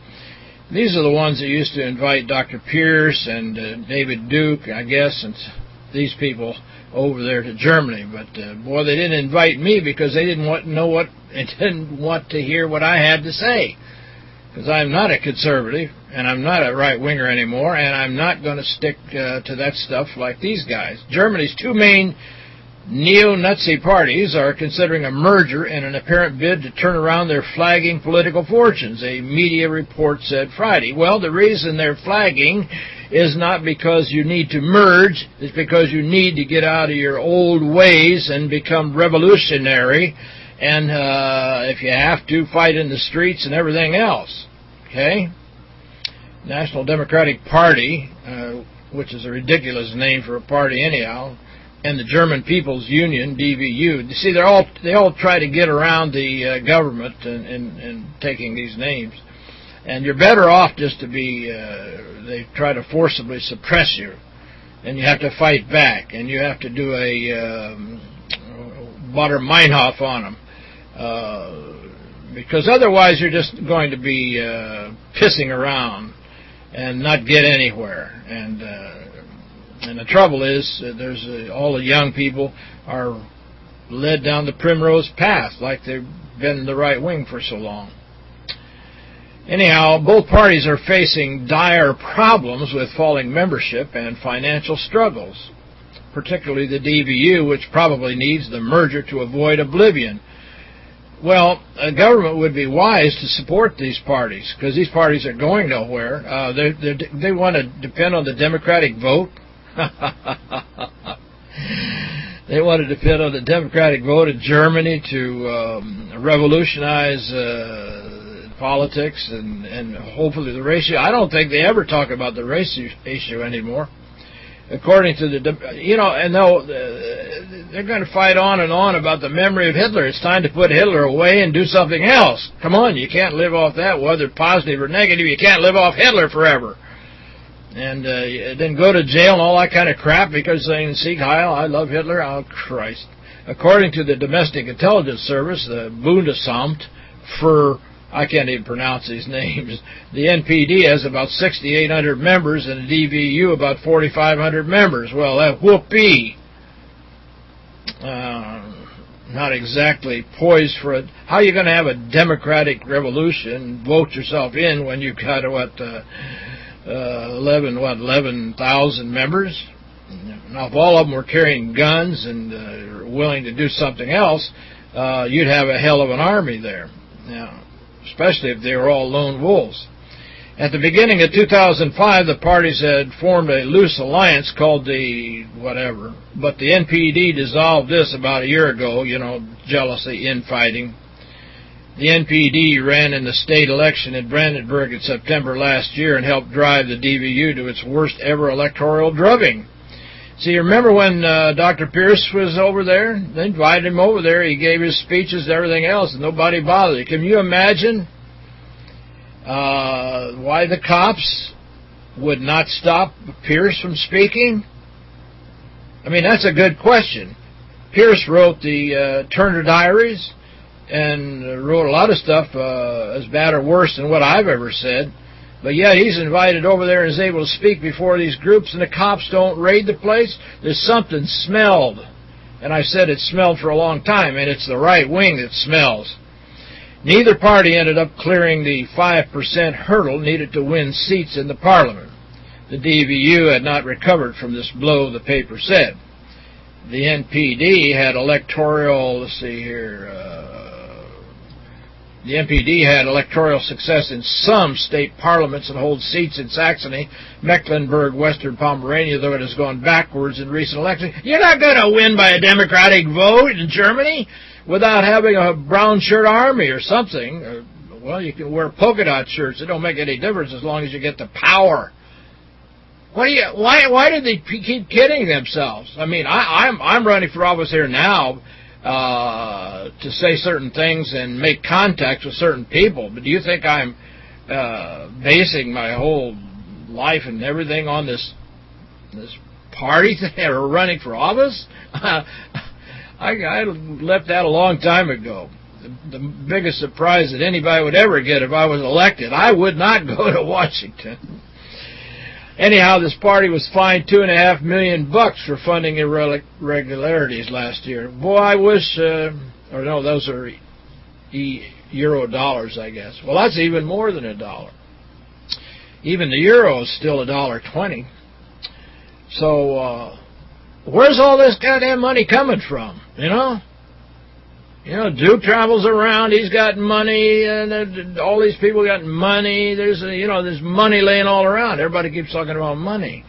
these are the ones that used to invite Dr. Pierce and uh, David Duke, I guess, and these people over there to Germany. But, uh, boy, they didn't invite me because they didn't want to know what, they didn't want to hear what I had to say. Because I'm not a conservative, and I'm not a right-winger anymore, and I'm not going to stick uh, to that stuff like these guys. Germany's two main neo-Nazi parties are considering a merger in an apparent bid to turn around their flagging political fortunes, a media report said Friday. Well, the reason they're flagging is not because you need to merge, it's because you need to get out of your old ways and become revolutionary, and uh, if you have to, fight in the streets and everything else. Okay? National Democratic Party, uh, which is a ridiculous name for a party anyhow, and the German People's Union, DVU. You see, they're all they all try to get around the uh, government and, and, and taking these names. And you're better off just to be, uh, they try to forcibly suppress you. And you have to fight back. And you have to do a um, Baader Meinhof on them. Uh, because otherwise you're just going to be uh, pissing around and not get anywhere. And uh, and the trouble is, uh, there's uh, all the young people are led down the primrose path like they've been the right wing for so long. Anyhow, both parties are facing dire problems with falling membership and financial struggles, particularly the DVU, which probably needs the merger to avoid oblivion. Well, a government would be wise to support these parties because these parties are going nowhere. Uh, they they want to depend on the Democratic vote they want to depend on the Democratic vote in Germany to um, revolutionize uh, politics and, and hopefully the race issue. I don't think they ever talk about the race issue anymore. According to the, you know, and they'll, uh, they're going to fight on and on about the memory of Hitler. It's time to put Hitler away and do something else. Come on, you can't live off that, whether positive or negative. You can't live off Hitler forever and uh, then go to jail and all that kind of crap because saying Sieg Heil, I love Hitler. Oh, Christ. According to the Domestic Intelligence Service, the Bundesamt for, I can't even pronounce these names, the NPD has about 6,800 members and the DVU about 4,500 members. Well, that whoopee. uh, not exactly poised for it. How are you going to have a democratic revolution, vote yourself in when you've got, what, uh, uh, 11, what, 11,000 members? Now, if all of them were carrying guns and uh, willing to do something else, uh, you'd have a hell of an army there. Now, especially if they were all lone wolves. At the beginning of 2005, the parties had formed a loose alliance called the whatever, but the NPD dissolved this about a year ago, you know, jealousy, infighting. The NPD ran in the state election in Brandenburg in September last year and helped drive the DVU to its worst ever electoral drubbing. See, remember when uh, Dr. Pierce was over there? They invited him over there. He gave his speeches and everything else, and nobody bothered. Can you imagine uh, why the cops would not stop Pierce from speaking? I mean, that's a good question. Pierce wrote the uh, Turner Diaries and wrote a lot of stuff uh, as bad or worse than what I've ever said. But yet he's invited over there and is able to speak before these groups, and the cops don't raid the place. There's something smelled. And I said it smelled for a long time, and it's the right wing that smells. Neither party ended up clearing the 5% hurdle needed to win seats in the parliament. The DVU had not recovered from this blow, the paper said. The NPD had electoral, let's see here, uh, the NPD had electoral success in some state parliaments and holds seats in Saxony, Mecklenburg, Western Pomerania, though it has gone backwards in recent elections. You're not going to win by a democratic vote in Germany without having a brown shirt army or something. Uh, well, you can wear polka dot shirts. It don't make any difference as long as you get the power. What do you? Why? Why do they keep kidding themselves? I mean, I, I'm I'm running for office here now uh, to say certain things and make contacts with certain people. But do you think I'm uh, basing my whole life and everything on this this party thing or running for office? I, I left that a long time ago. The, the biggest surprise that anybody would ever get if I was elected, I would not go to Washington. Anyhow, this party was fined two and a half million bucks for funding irregularities last year. Boy, I wish, uh, or no, those are e euro dollars, I guess. Well, that's even more than a dollar. Even the euro is still a dollar twenty. So, uh, where's all this goddamn money coming from? You know? You know, Duke travels around. He's got money, and all these people got money. There's, a, you know, there's money laying all around. Everybody keeps talking about money.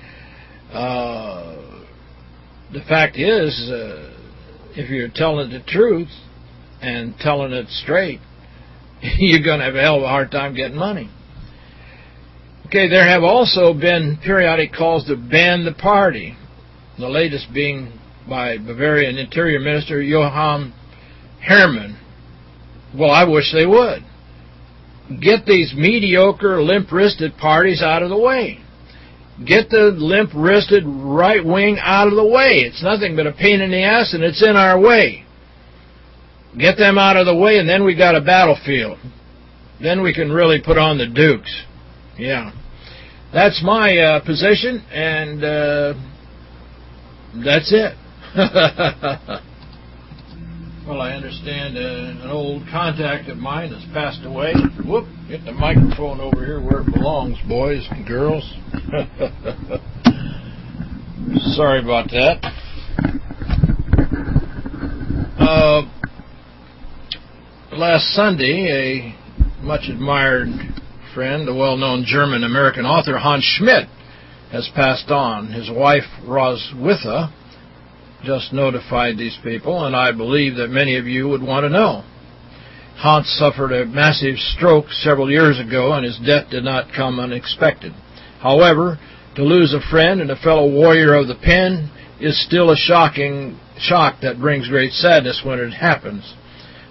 Uh, the fact is, uh, if you're telling the truth and telling it straight, you're going to have a hell of a hard time getting money. Okay, there have also been periodic calls to ban the party. The latest being by Bavarian Interior Minister Johann Herrmann. Well, I wish they would. Get these mediocre, limp-wristed parties out of the way. Get the limp-wristed right wing out of the way. It's nothing but a pain in the ass, and it's in our way. Get them out of the way, and then we got a battlefield. Then we can really put on the dukes. Yeah. That's my uh, position, and uh, that's it. Well, I understand uh, an old contact of mine has passed away. Whoop, get the microphone over here where it belongs, boys and girls. Sorry about that. Uh, last Sunday, a much admired friend, the well-known German-American author Hans Schmidt, has passed on. His wife, Roswitha, just notified these people, and I believe that many of you would want to know. Hans suffered a massive stroke several years ago, and his death did not come unexpected. However, to lose a friend and a fellow warrior of the pen is still a shocking shock that brings great sadness when it happens.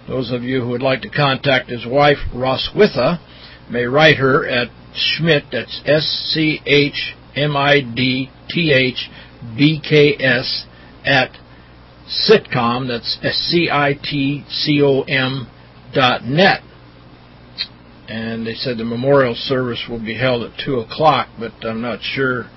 Those of you who would like to contact his wife, Roswitha, may write her at Schmidt, that's S-C-H-M-I-D-T-H B-K-S at sitcom, that's S-C-I-T-C-O-M dot net. And they said the memorial service will be held at 2 o'clock, but I'm not sure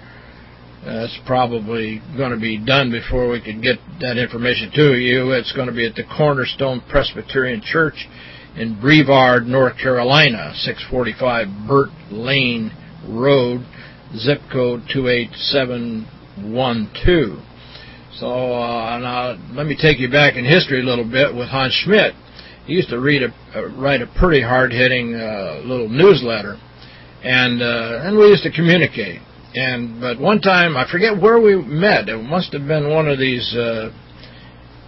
uh, That's probably going to be done before we can get that information to you. It's going to be at the Cornerstone Presbyterian Church in Brevard, North Carolina, 645 Burt Lane Road, zip code 28712. So uh, now let me take you back in history a little bit with Hans Schmidt. He used to read a, uh, write a pretty hard-hitting uh, little newsletter, and uh, and we used to communicate. And but one time I forget where we met. It must have been one of these. Uh,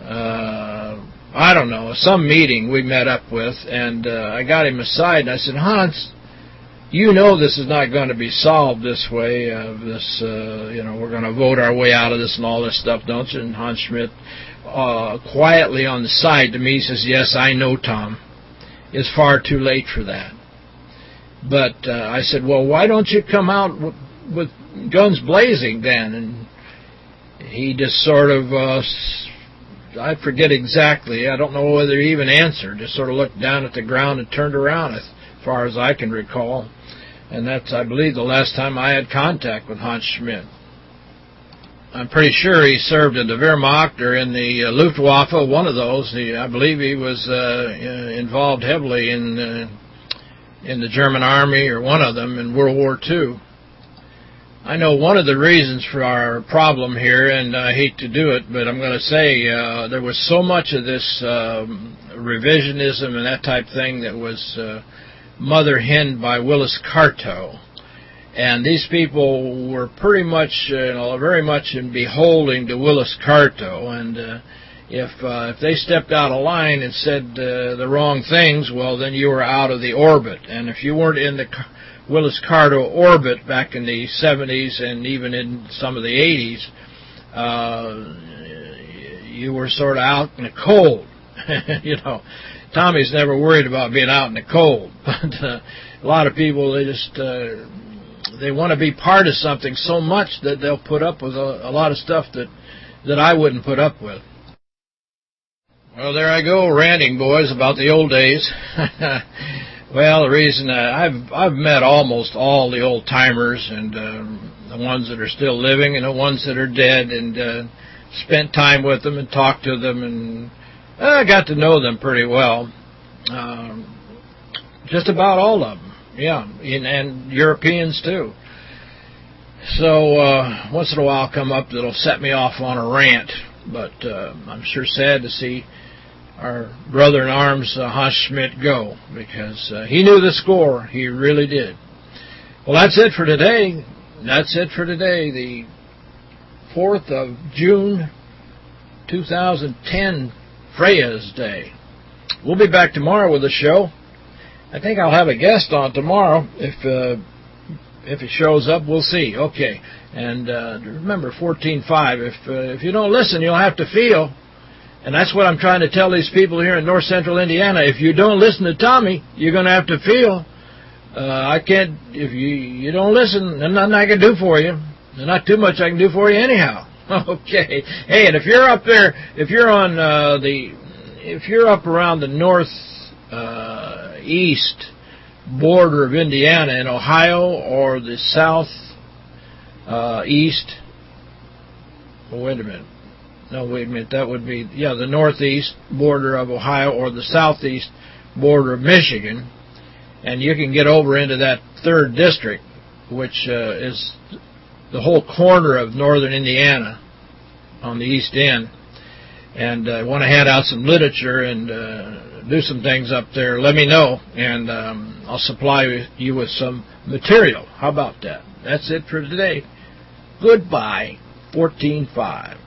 uh, I don't know, some meeting we met up with, and uh, I got him aside, and I said, Hans, you know this is not going to be solved this way. Uh, this, uh, you know, we're going to vote our way out of this and all this stuff, don't you? And Hans Schmidt, uh, quietly on the side to me, says, yes, I know, Tom. It's far too late for that. But uh, I said, well, why don't you come out with, with guns blazing then? And he just sort of uh, I forget exactly. I don't know whether he even answered. Just sort of looked down at the ground and turned around, as far as I can recall. And that's, I believe, the last time I had contact with Hans Schmidt. I'm pretty sure he served in the Wehrmacht or in the uh, Luftwaffe, one of those. He, I believe he was uh, involved heavily in uh, in the German Army or one of them in World War II. I know one of the reasons for our problem here, and I hate to do it, but I'm going to say uh, there was so much of this um, revisionism and that type thing that was uh, mother-henned by Willis Carto. And these people were pretty much, uh, you know, very much in beholding to Willis Carto. And uh, if uh, if they stepped out of line and said uh, the wrong things, well, then you were out of the orbit. And if you weren't in the Willis Carto orbit back in the 70s and even in some of the 80s, uh, you were sort of out in the cold. you know, Tommy's never worried about being out in the cold, but uh, a lot of people they just uh, they want to be part of something so much that they'll put up with a, a lot of stuff that that I wouldn't put up with. Well, there I go, ranting, boys, about the old days. Well, the reason uh, I've I've met almost all the old timers and uh, the ones that are still living and the ones that are dead, and uh, spent time with them and talked to them, and I got to know them pretty well. Um, just about all of them, yeah, and, and Europeans too. So uh, once in a while, come up that'll set me off on a rant, but uh, I'm sure sad to see our brother in arms, uh, Hans Schmidt, go because uh, he knew the score. He really did. Well, that's it for today. That's it for today. The 4th of June, 2010, Freya's Day. We'll be back tomorrow with a show. I think I'll have a guest on tomorrow. If uh, if it shows up, we'll see. Okay. And uh, remember, 14.5, if, uh, if you don't listen, you'll have to feel. And that's what I'm trying to tell these people here in north central Indiana. If you don't listen to Tommy, you're going to have to feel. Uh, I can't, if you you don't listen, there's nothing I can do for you. There's not too much I can do for you anyhow. Okay. Hey, and if you're up there, if you're on uh, the, if you're up around the north uh, east border of Indiana and Ohio or the south uh, east, oh, wait a minute, no, wait a minute, that would be, yeah, the northeast border of Ohio or the southeast border of Michigan. And you can get over into that third district, which uh, is the whole corner of northern Indiana on the east end. And I uh, want to hand out some literature and uh, do some things up there. Let me know, and um, I'll supply you with some material. How about that? That's it for today. Goodbye, 14.5.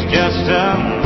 It's just a